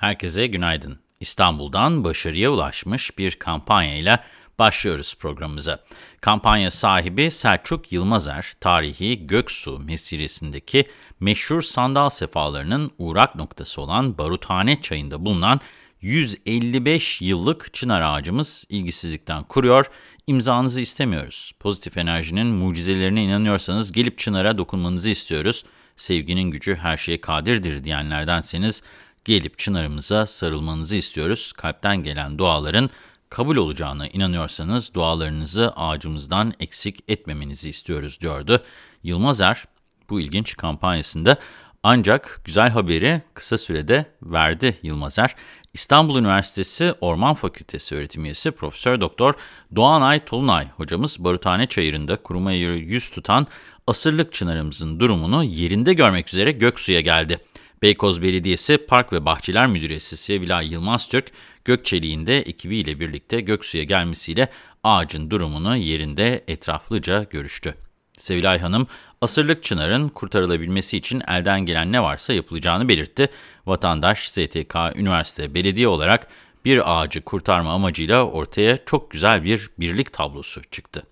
Herkese günaydın. İstanbul'dan başarıya ulaşmış bir kampanyayla başlıyoruz programımıza. Kampanya sahibi Selçuk Yılmazer, tarihi Göksu mesiresindeki meşhur sandal sefalarının uğrak noktası olan Baruthane çayında bulunan 155 yıllık çınar ağacımız ilgisizlikten kuruyor. İmzanızı istemiyoruz. Pozitif enerjinin mucizelerine inanıyorsanız gelip çınara dokunmanızı istiyoruz. Sevginin gücü her şeye kadirdir diyenlerdenseniz gelip çınarımıza sarılmanızı istiyoruz. Kalpten gelen duaların kabul olacağına inanıyorsanız dualarınızı ağacımızdan eksik etmemenizi istiyoruz diyordu. Yılmazer bu ilginç kampanyasında ancak güzel haberi kısa sürede verdi Yılmazer. İstanbul Üniversitesi Orman Fakültesi öğretim üyesi Profesör Doktor Doğanay Tolunay hocamız Baruthane Çayırı'nda kurumaya yüz tutan asırlık çınarımızın durumunu yerinde görmek üzere Göksu'ya geldi. Beykoz Belediyesi Park ve Bahçeler Müdüresi Sevilay Yılmaz Türk, Gökçeliğinde ekibiyle birlikte Göksu'ya gelmesiyle ağacın durumunu yerinde etraflıca görüştü. Sevilay Hanım, asırlık çınarın kurtarılabilmesi için elden gelen ne varsa yapılacağını belirtti. Vatandaş, STK, üniversite, belediye olarak bir ağacı kurtarma amacıyla ortaya çok güzel bir birlik tablosu çıktı.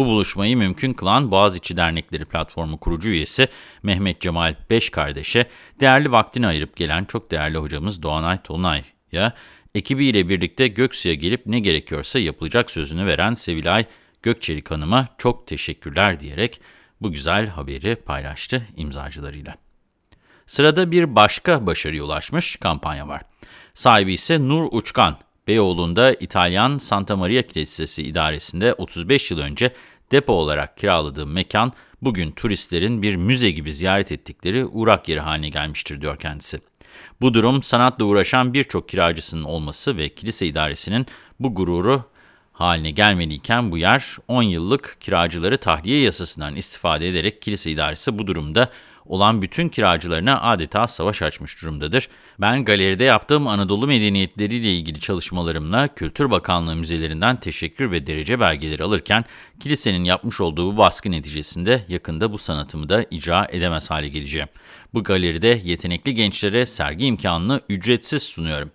Bu buluşmayı mümkün kılan Boğaziçi Dernekleri Platformu kurucu üyesi Mehmet Cemal Beş kardeşe değerli vaktini ayırıp gelen çok değerli hocamız Doğanay Tolunay'a ekibiyle birlikte Göksu'ya gelip ne gerekiyorsa yapılacak sözünü veren Sevilay Gökçelik Hanım'a çok teşekkürler diyerek bu güzel haberi paylaştı imzacılarıyla. Sırada bir başka başarıya ulaşmış kampanya var. Sahibi ise Nur Uçkan. Beyoğlu'nda İtalyan Santa Maria Kilisesi idaresinde 35 yıl önce depo olarak kiraladığı mekan, bugün turistlerin bir müze gibi ziyaret ettikleri uğrak yeri haline gelmiştir diyor kendisi. Bu durum sanatla uğraşan birçok kiracısının olması ve kilise idaresinin bu gururu haline gelmeliyken bu yer 10 yıllık kiracıları tahliye yasasından istifade ederek kilise idaresi bu durumda olan bütün kiracılarına adeta savaş açmış durumdadır. Ben galeride yaptığım Anadolu medeniyetleriyle ilgili çalışmalarımla Kültür Bakanlığı müzelerinden teşekkür ve derece belgeleri alırken kilisenin yapmış olduğu bu baskı neticesinde yakında bu sanatımı da icra edemez hale geleceğim. Bu galeride yetenekli gençlere sergi imkanını ücretsiz sunuyorum.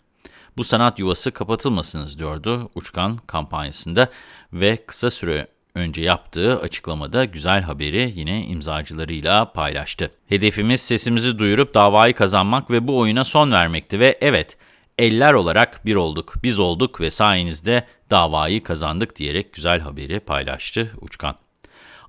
Bu sanat yuvası kapatılmasınız diyordu Uçkan kampanyasında ve kısa süre önce yaptığı açıklamada güzel haberi yine imzacılarıyla paylaştı. Hedefimiz sesimizi duyurup davayı kazanmak ve bu oyuna son vermekti ve evet eller olarak bir olduk, biz olduk ve sayenizde davayı kazandık diyerek güzel haberi paylaştı Uçkan.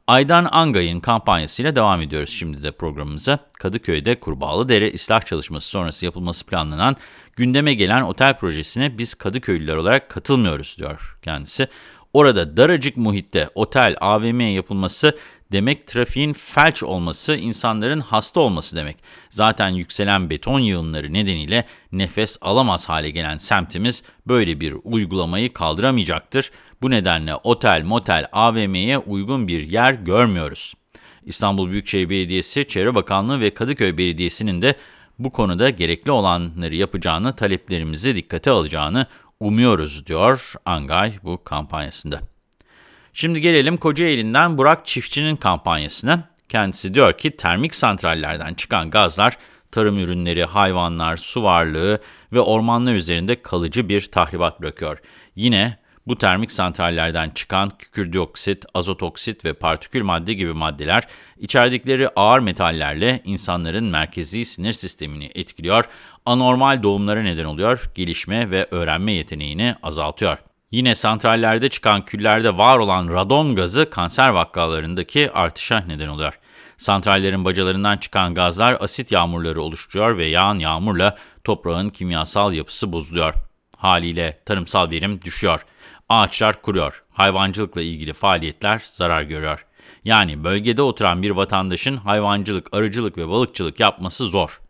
Aydan Angay'ın kampanyasıyla devam ediyoruz şimdi de programımıza. Kadıköy'de Kurbağalıdere ıslah çalışması sonrası yapılması planlanan gündeme gelen otel projesine biz Kadıköylüler olarak katılmıyoruz diyor kendisi. Orada daracık muhitte otel, AVM yapılması demek trafiğin felç olması, insanların hasta olması demek. Zaten yükselen beton yığınları nedeniyle nefes alamaz hale gelen semtimiz böyle bir uygulamayı kaldıramayacaktır. Bu nedenle otel, motel, AVM'ye uygun bir yer görmüyoruz. İstanbul Büyükşehir Belediyesi, Çevre Bakanlığı ve Kadıköy Belediyesi'nin de bu konuda gerekli olanları yapacağını, taleplerimizi dikkate alacağını umuyoruz diyor Angay bu kampanyasında. Şimdi gelelim Kocaeli'nden Burak Çiftçi'nin kampanyasına. Kendisi diyor ki termik santrallerden çıkan gazlar tarım ürünleri, hayvanlar, su varlığı ve ormanlar üzerinde kalıcı bir tahribat bırakıyor. Yine bu termik santrallerden çıkan kükürdioksit, azotoksit ve partikül madde gibi maddeler içerdikleri ağır metallerle insanların merkezi sinir sistemini etkiliyor, anormal doğumlara neden oluyor, gelişme ve öğrenme yeteneğini azaltıyor. Yine santrallerde çıkan küllerde var olan radon gazı kanser vakalarındaki artışa neden oluyor. Santrallerin bacalarından çıkan gazlar asit yağmurları oluşturuyor ve yağan yağmurla toprağın kimyasal yapısı bozuluyor. Haliyle tarımsal verim düşüyor. Ağaçlar kuruyor. Hayvancılıkla ilgili faaliyetler zarar görüyor. Yani bölgede oturan bir vatandaşın hayvancılık, arıcılık ve balıkçılık yapması zor.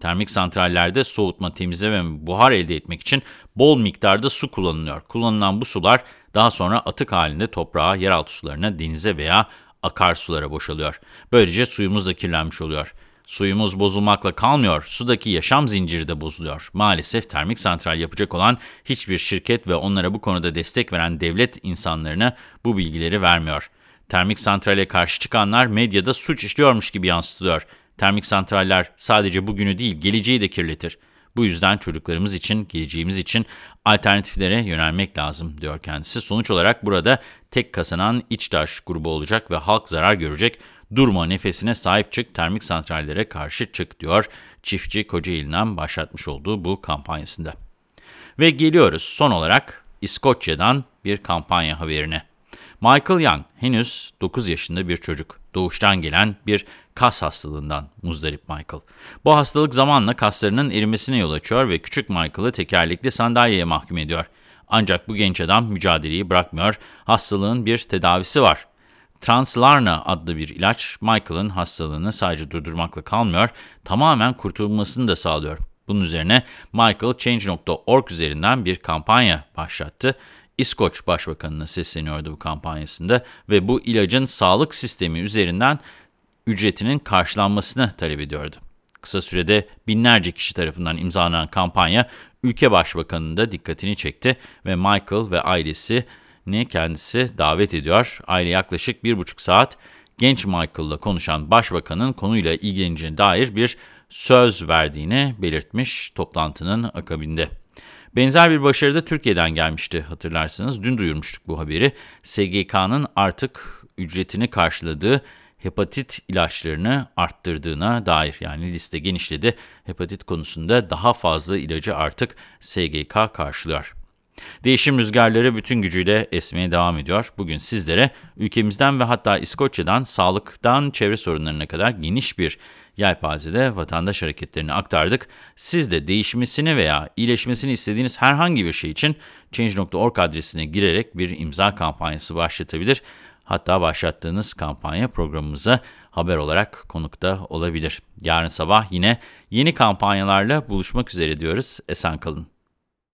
Termik santrallerde soğutma, temizleme ve buhar elde etmek için bol miktarda su kullanılıyor. Kullanılan bu sular daha sonra atık halinde toprağa, yeraltı sularına, denize veya akarsulara boşalıyor. Böylece suyumuz da kirlenmiş oluyor. Suyumuz bozulmakla kalmıyor, sudaki yaşam zinciri de bozuluyor. Maalesef termik santral yapacak olan hiçbir şirket ve onlara bu konuda destek veren devlet insanlarına bu bilgileri vermiyor. Termik santrale karşı çıkanlar medyada suç işliyormuş gibi yansıtılıyor. Termik santraller sadece bugünü değil geleceği de kirletir. Bu yüzden çocuklarımız için, geleceğimiz için alternatiflere yönelmek lazım diyor kendisi. Sonuç olarak burada tek kazanan İçtaş grubu olacak ve halk zarar görecek. Durma nefesine sahip çık, termik santrallere karşı çık diyor çiftçi Kocaeli'nden başlatmış olduğu bu kampanyasında. Ve geliyoruz son olarak İskoçya'dan bir kampanya haberine. Michael Young henüz 9 yaşında bir çocuk. Doğuştan gelen bir kas hastalığından muzdarip Michael. Bu hastalık zamanla kaslarının erimesine yol açıyor ve küçük Michael'ı tekerlekli sandalyeye mahkum ediyor. Ancak bu genç adam mücadeleyi bırakmıyor. Hastalığın bir tedavisi var. Translarna adlı bir ilaç Michael'ın hastalığını sadece durdurmakla kalmıyor, tamamen kurtulmasını da sağlıyor. Bunun üzerine Michael Change.org üzerinden bir kampanya başlattı. İskoç Başbakanı'na sesleniyordu bu kampanyasında ve bu ilacın sağlık sistemi üzerinden ücretinin karşılanmasını talep ediyordu. Kısa sürede binlerce kişi tarafından imzalanan kampanya ülke başbakanının da dikkatini çekti ve Michael ve ailesini kendisi davet ediyor. Aile yaklaşık bir buçuk saat genç Michael'la konuşan başbakanın konuyla ilgileneceğine dair bir söz verdiğini belirtmiş toplantının akabinde. Benzer bir başarı da Türkiye'den gelmişti hatırlarsınız. Dün duyurmuştuk bu haberi. SGK'nın artık ücretini karşıladığı hepatit ilaçlarını arttırdığına dair yani liste genişledi. Hepatit konusunda daha fazla ilacı artık SGK karşılıyor. Değişim rüzgarları bütün gücüyle esmeye devam ediyor. Bugün sizlere ülkemizden ve hatta İskoçya'dan sağlıktan çevre sorunlarına kadar geniş bir yelpazede vatandaş hareketlerini aktardık. Siz de değişmesini veya iyileşmesini istediğiniz herhangi bir şey için Change.org adresine girerek bir imza kampanyası başlatabilir. Hatta başlattığınız kampanya programımıza haber olarak konukta olabilir. Yarın sabah yine yeni kampanyalarla buluşmak üzere diyoruz. Esen kalın.